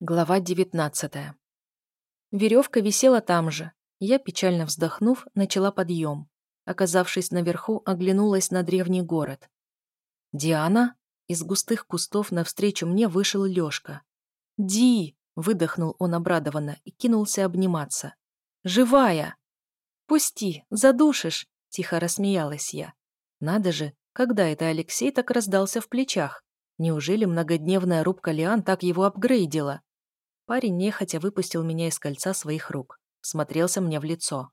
Глава 19 Веревка висела там же. Я, печально вздохнув, начала подъем. Оказавшись наверху, оглянулась на древний город. «Диана?» Из густых кустов навстречу мне вышел Лёшка. «Ди!» — выдохнул он обрадованно и кинулся обниматься. «Живая!» «Пусти, задушишь!» — тихо рассмеялась я. «Надо же, когда это Алексей так раздался в плечах? Неужели многодневная рубка Лиан так его апгрейдила?» Парень нехотя выпустил меня из кольца своих рук. Смотрелся мне в лицо.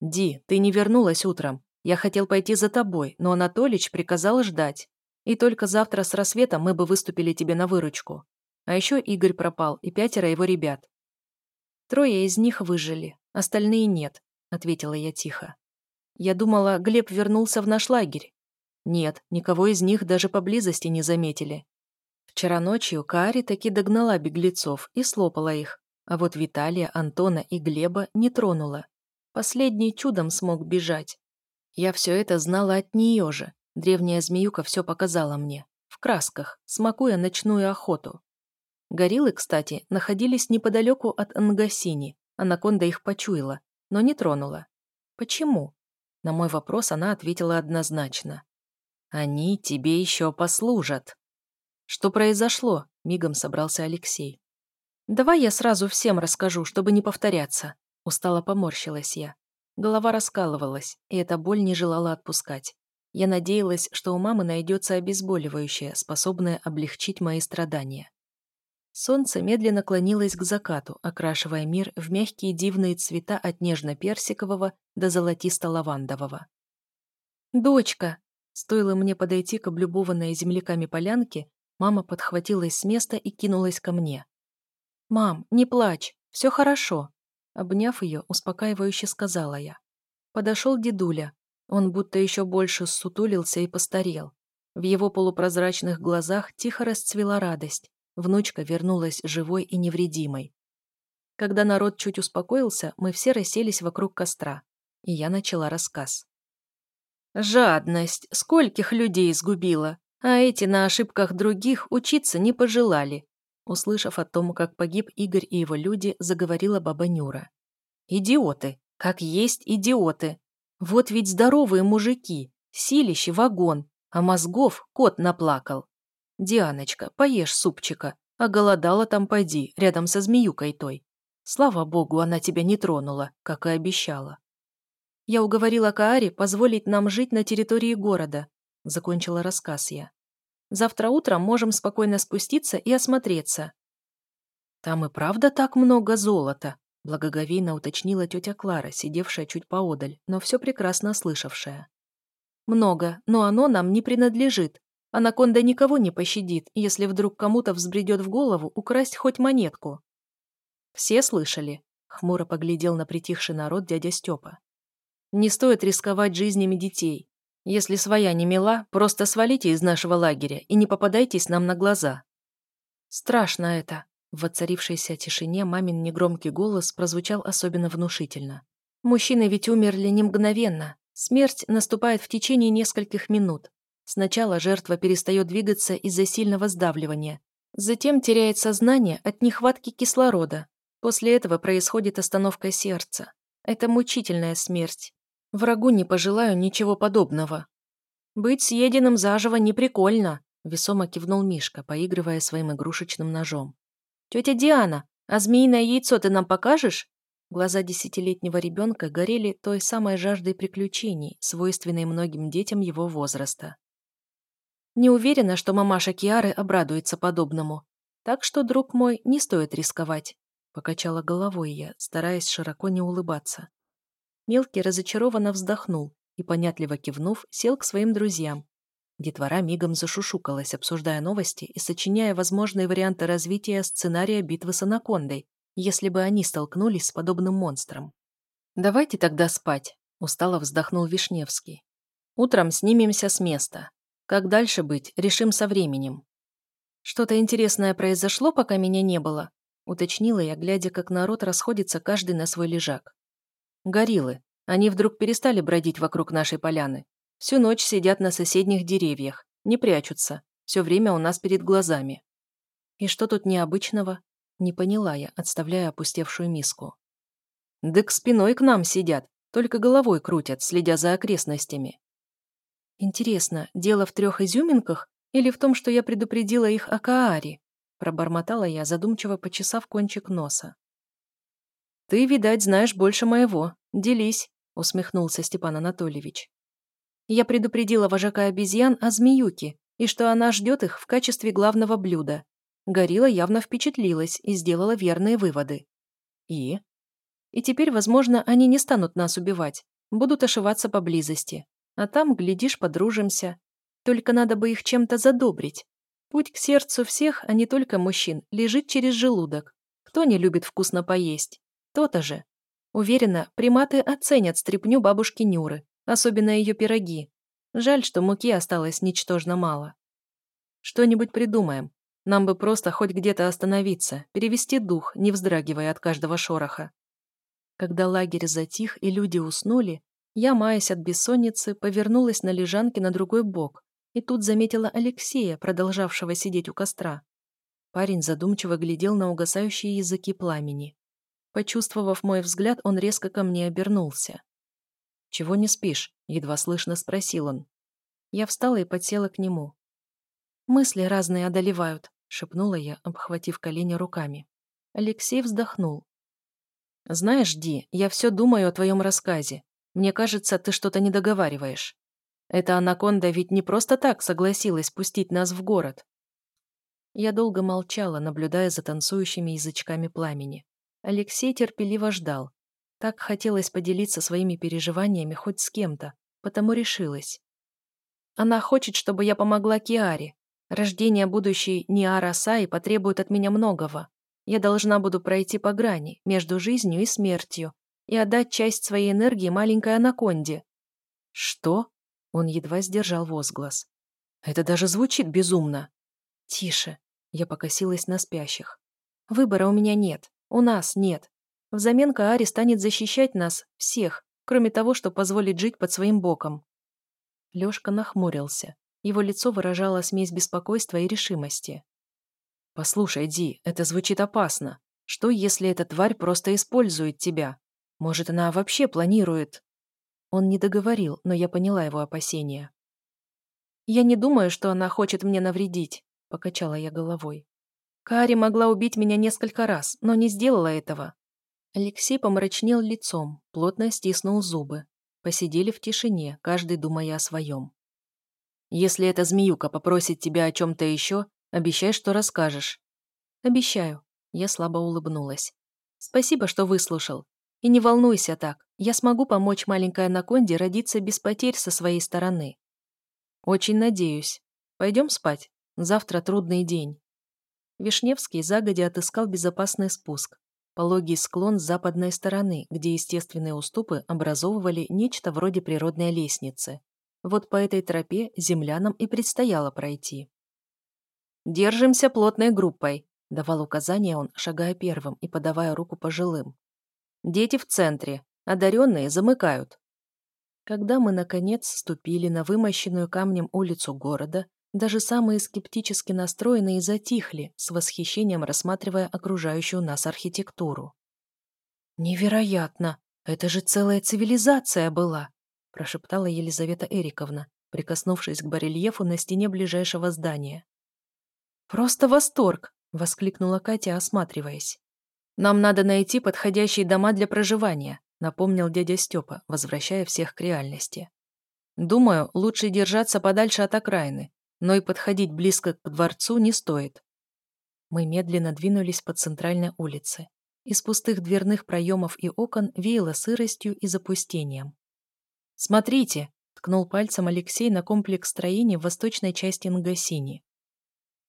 «Ди, ты не вернулась утром. Я хотел пойти за тобой, но Анатолич приказал ждать. И только завтра с рассветом мы бы выступили тебе на выручку. А еще Игорь пропал и пятеро его ребят. Трое из них выжили, остальные нет», — ответила я тихо. «Я думала, Глеб вернулся в наш лагерь. Нет, никого из них даже поблизости не заметили. Вчера ночью Каари таки догнала беглецов и слопала их, а вот Виталия, Антона и Глеба не тронула. Последний чудом смог бежать. Я все это знала от нее же. Древняя змеюка все показала мне. В красках, смакуя ночную охоту. Гориллы, кстати, находились неподалеку от Ангасини. Анаконда их почуяла, но не тронула. Почему? На мой вопрос она ответила однозначно. «Они тебе еще послужат». «Что произошло?» — мигом собрался Алексей. «Давай я сразу всем расскажу, чтобы не повторяться». Устало поморщилась я. Голова раскалывалась, и эта боль не желала отпускать. Я надеялась, что у мамы найдется обезболивающее, способное облегчить мои страдания. Солнце медленно клонилось к закату, окрашивая мир в мягкие дивные цвета от нежно-персикового до золотисто-лавандового. «Дочка!» Стоило мне подойти к облюбованной земляками полянке, Мама подхватилась с места и кинулась ко мне. «Мам, не плачь, все хорошо», — обняв ее, успокаивающе сказала я. Подошел дедуля. Он будто еще больше ссутулился и постарел. В его полупрозрачных глазах тихо расцвела радость. Внучка вернулась живой и невредимой. Когда народ чуть успокоился, мы все расселись вокруг костра, и я начала рассказ. «Жадность! Скольких людей сгубила! А эти на ошибках других учиться не пожелали. Услышав о том, как погиб Игорь и его люди, заговорила баба Нюра. «Идиоты! Как есть идиоты! Вот ведь здоровые мужики, силищи вагон, а мозгов кот наплакал. Дианочка, поешь супчика, а голодала там пойди, рядом со змеюкой той. Слава богу, она тебя не тронула, как и обещала. Я уговорила Каари позволить нам жить на территории города, — закончила рассказ я. «Завтра утром можем спокойно спуститься и осмотреться». «Там и правда так много золота», — благоговейно уточнила тетя Клара, сидевшая чуть поодаль, но все прекрасно слышавшая. «Много, но оно нам не принадлежит. Анаконда никого не пощадит, если вдруг кому-то взбредет в голову украсть хоть монетку». «Все слышали?» — хмуро поглядел на притихший народ дядя Степа. «Не стоит рисковать жизнями детей. Если своя не мила, просто свалите из нашего лагеря и не попадайтесь нам на глаза». «Страшно это», — в воцарившейся тишине мамин негромкий голос прозвучал особенно внушительно. «Мужчины ведь умерли не мгновенно. Смерть наступает в течение нескольких минут. Сначала жертва перестает двигаться из-за сильного сдавливания. Затем теряет сознание от нехватки кислорода. После этого происходит остановка сердца. Это мучительная смерть. Врагу не пожелаю ничего подобного. Быть съеденным заживо не прикольно, весомо кивнул Мишка, поигрывая своим игрушечным ножом. Тетя Диана, а змеиное яйцо ты нам покажешь? Глаза десятилетнего ребенка горели той самой жаждой приключений, свойственной многим детям его возраста. Не уверена, что мамаша Киары обрадуется подобному. Так что, друг мой, не стоит рисковать. Покачала головой я, стараясь широко не улыбаться. Мелкий разочарованно вздохнул и, понятливо кивнув, сел к своим друзьям. Детвора мигом зашушукалась, обсуждая новости и сочиняя возможные варианты развития сценария битвы с анакондой, если бы они столкнулись с подобным монстром. «Давайте тогда спать», — устало вздохнул Вишневский. «Утром снимемся с места. Как дальше быть, решим со временем». «Что-то интересное произошло, пока меня не было», — уточнила я, глядя, как народ расходится каждый на свой лежак. Гориллы. Они вдруг перестали бродить вокруг нашей поляны. Всю ночь сидят на соседних деревьях, не прячутся. Все время у нас перед глазами. И что тут необычного? Не поняла я, отставляя опустевшую миску. «Да к спиной к нам сидят, только головой крутят, следя за окрестностями». «Интересно, дело в трех изюминках или в том, что я предупредила их о Кааре?» пробормотала я, задумчиво почесав кончик носа. «Ты, видать, знаешь больше моего. Делись», — усмехнулся Степан Анатольевич. Я предупредила вожака обезьян о змеюке и что она ждет их в качестве главного блюда. Горилла явно впечатлилась и сделала верные выводы. И? И теперь, возможно, они не станут нас убивать, будут ошиваться поблизости. А там, глядишь, подружимся. Только надо бы их чем-то задобрить. Путь к сердцу всех, а не только мужчин, лежит через желудок. Кто не любит вкусно поесть? То-то же. Уверена, приматы оценят стряпню бабушки Нюры, особенно ее пироги. Жаль, что муки осталось ничтожно мало. Что-нибудь придумаем. Нам бы просто хоть где-то остановиться, перевести дух, не вздрагивая от каждого шороха. Когда лагерь затих и люди уснули, я, маясь от бессонницы, повернулась на лежанке на другой бок и тут заметила Алексея, продолжавшего сидеть у костра. Парень задумчиво глядел на угасающие языки пламени. Почувствовав мой взгляд, он резко ко мне обернулся. «Чего не спишь?» — едва слышно спросил он. Я встала и подсела к нему. «Мысли разные одолевают», — шепнула я, обхватив колени руками. Алексей вздохнул. «Знаешь, Ди, я все думаю о твоем рассказе. Мне кажется, ты что-то не договариваешь. Эта анаконда ведь не просто так согласилась пустить нас в город». Я долго молчала, наблюдая за танцующими язычками пламени. Алексей терпеливо ждал. Так хотелось поделиться своими переживаниями хоть с кем-то, потому решилась. Она хочет, чтобы я помогла Киаре. Рождение будущей Ниара Саи потребует от меня многого. Я должна буду пройти по грани, между жизнью и смертью, и отдать часть своей энергии маленькой анаконде. Что? Он едва сдержал возглас. Это даже звучит безумно. Тише. Я покосилась на спящих. Выбора у меня нет. У нас нет. Взамен Каари станет защищать нас, всех, кроме того, что позволит жить под своим боком. Лёшка нахмурился. Его лицо выражало смесь беспокойства и решимости. «Послушай, Ди, это звучит опасно. Что, если эта тварь просто использует тебя? Может, она вообще планирует...» Он не договорил, но я поняла его опасения. «Я не думаю, что она хочет мне навредить», — покачала я головой. Кари могла убить меня несколько раз, но не сделала этого. Алексей помрачнел лицом, плотно стиснул зубы. Посидели в тишине, каждый думая о своем. «Если эта змеюка попросит тебя о чем-то еще, обещай, что расскажешь». «Обещаю», — я слабо улыбнулась. «Спасибо, что выслушал. И не волнуйся так, я смогу помочь маленькой анаконде родиться без потерь со своей стороны». «Очень надеюсь. Пойдем спать. Завтра трудный день». Вишневский загодя отыскал безопасный спуск. Пологий склон с западной стороны, где естественные уступы образовывали нечто вроде природной лестницы. Вот по этой тропе землянам и предстояло пройти. «Держимся плотной группой», — давал указания он, шагая первым и подавая руку пожилым. «Дети в центре, одаренные замыкают». Когда мы, наконец, ступили на вымощенную камнем улицу города, даже самые скептически настроенные затихли, с восхищением рассматривая окружающую нас архитектуру. «Невероятно! Это же целая цивилизация была!» прошептала Елизавета Эриковна, прикоснувшись к барельефу на стене ближайшего здания. «Просто восторг!» — воскликнула Катя, осматриваясь. «Нам надо найти подходящие дома для проживания», — напомнил дядя Степа, возвращая всех к реальности. «Думаю, лучше держаться подальше от окраины, но и подходить близко к дворцу не стоит. Мы медленно двинулись по центральной улице. Из пустых дверных проемов и окон веяло сыростью и запустением. «Смотрите!» — ткнул пальцем Алексей на комплекс строений в восточной части Нгасини.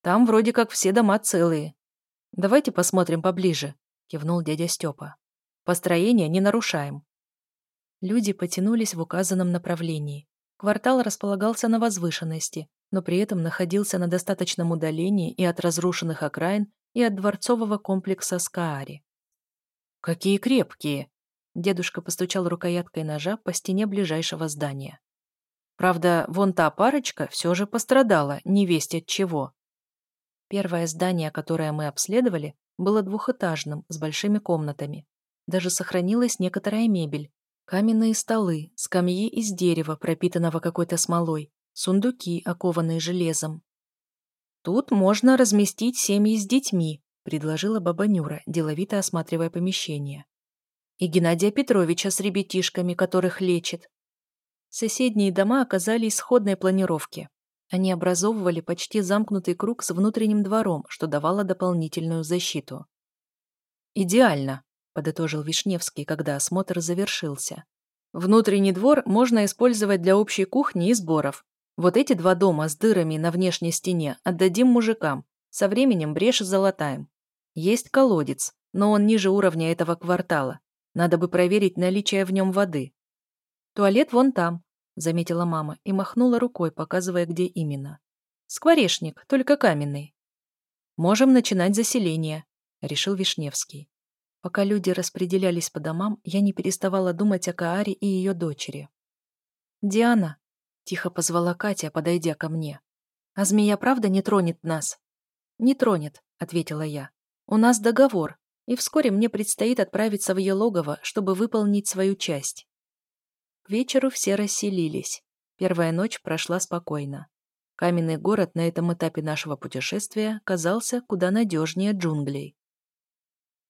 «Там вроде как все дома целые. Давайте посмотрим поближе», — кивнул дядя Степа. «Построение не нарушаем». Люди потянулись в указанном направлении. Квартал располагался на возвышенности, но при этом находился на достаточном удалении и от разрушенных окраин, и от дворцового комплекса Скаари. «Какие крепкие!» Дедушка постучал рукояткой ножа по стене ближайшего здания. Правда, вон та парочка все же пострадала, не весть от чего. Первое здание, которое мы обследовали, было двухэтажным, с большими комнатами. Даже сохранилась некоторая мебель. Каменные столы, скамьи из дерева, пропитанного какой-то смолой, сундуки, окованные железом. «Тут можно разместить семьи с детьми», — предложила баба Нюра, деловито осматривая помещение. «И Геннадия Петровича с ребятишками, которых лечит». Соседние дома оказались сходной планировки. Они образовывали почти замкнутый круг с внутренним двором, что давало дополнительную защиту. «Идеально», — подытожил Вишневский, когда осмотр завершился. «Внутренний двор можно использовать для общей кухни и сборов. Вот эти два дома с дырами на внешней стене отдадим мужикам, со временем брешь залатаем. Есть колодец, но он ниже уровня этого квартала. Надо бы проверить наличие в нем воды. Туалет вон там, заметила мама и махнула рукой, показывая, где именно. Скворечник, только каменный. Можем начинать заселение, решил Вишневский. Пока люди распределялись по домам, я не переставала думать о Кааре и ее дочери. «Диана», — тихо позвала Катя, подойдя ко мне, — «а змея правда не тронет нас?» «Не тронет», — ответила я. «У нас договор, и вскоре мне предстоит отправиться в ее логово, чтобы выполнить свою часть». К вечеру все расселились. Первая ночь прошла спокойно. Каменный город на этом этапе нашего путешествия казался куда надежнее джунглей.